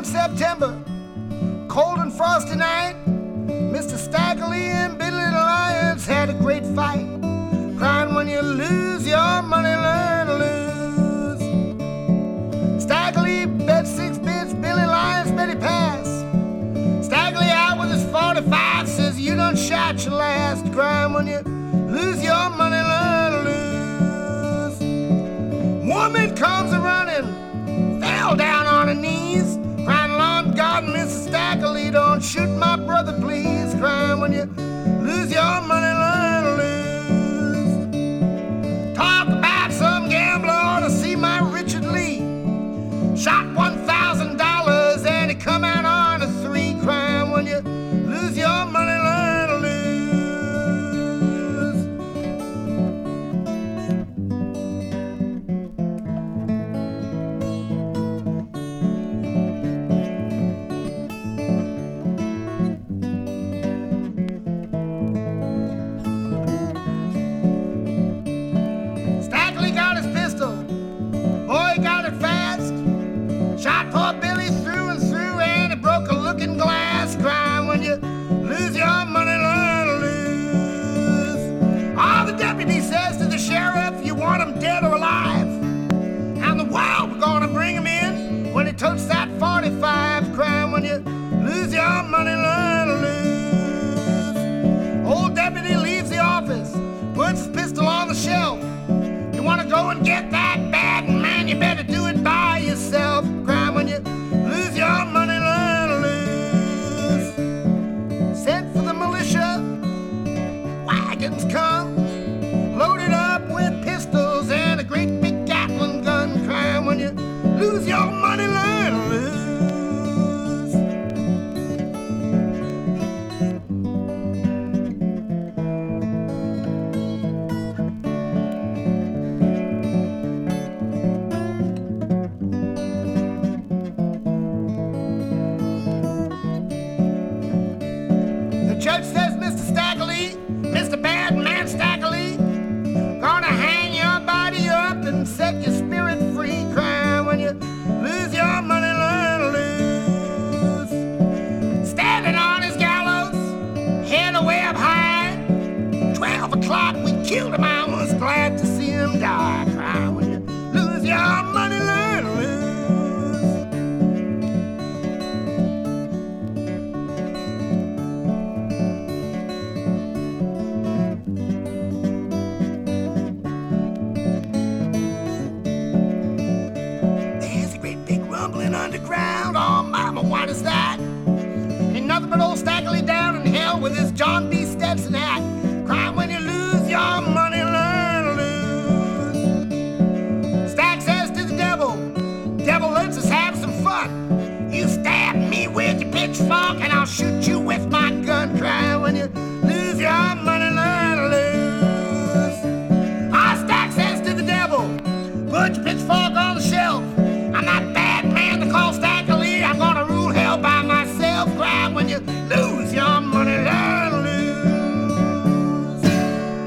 one September, cold and frosty night, Mr. Stackley and Billy the Lyons had a great fight. Crying when you lose your money, learn to lose. Stackley bet six bits, Billy Lyons bet he pass. Stackley out with his 45 says you don't shot your last. Crying when you lose your money, learn to lose. Woman comes a running, Don't shoot my brother, please. Crying when you lose your money, dead or alive. And the world we're gonna bring him in when he totes that 45. Crying when you lose your money, learn to lose. Old deputy leaves the office, puts his pistol on the shelf. You wanna go and get that killed him. I was glad to see him die. Crying when you lose your money, learn to lose. There's a great big rumbling underground. Oh, mama, what is that? Ain't nothing but old Stackley down in hell with his John B. pitchfork and I'll shoot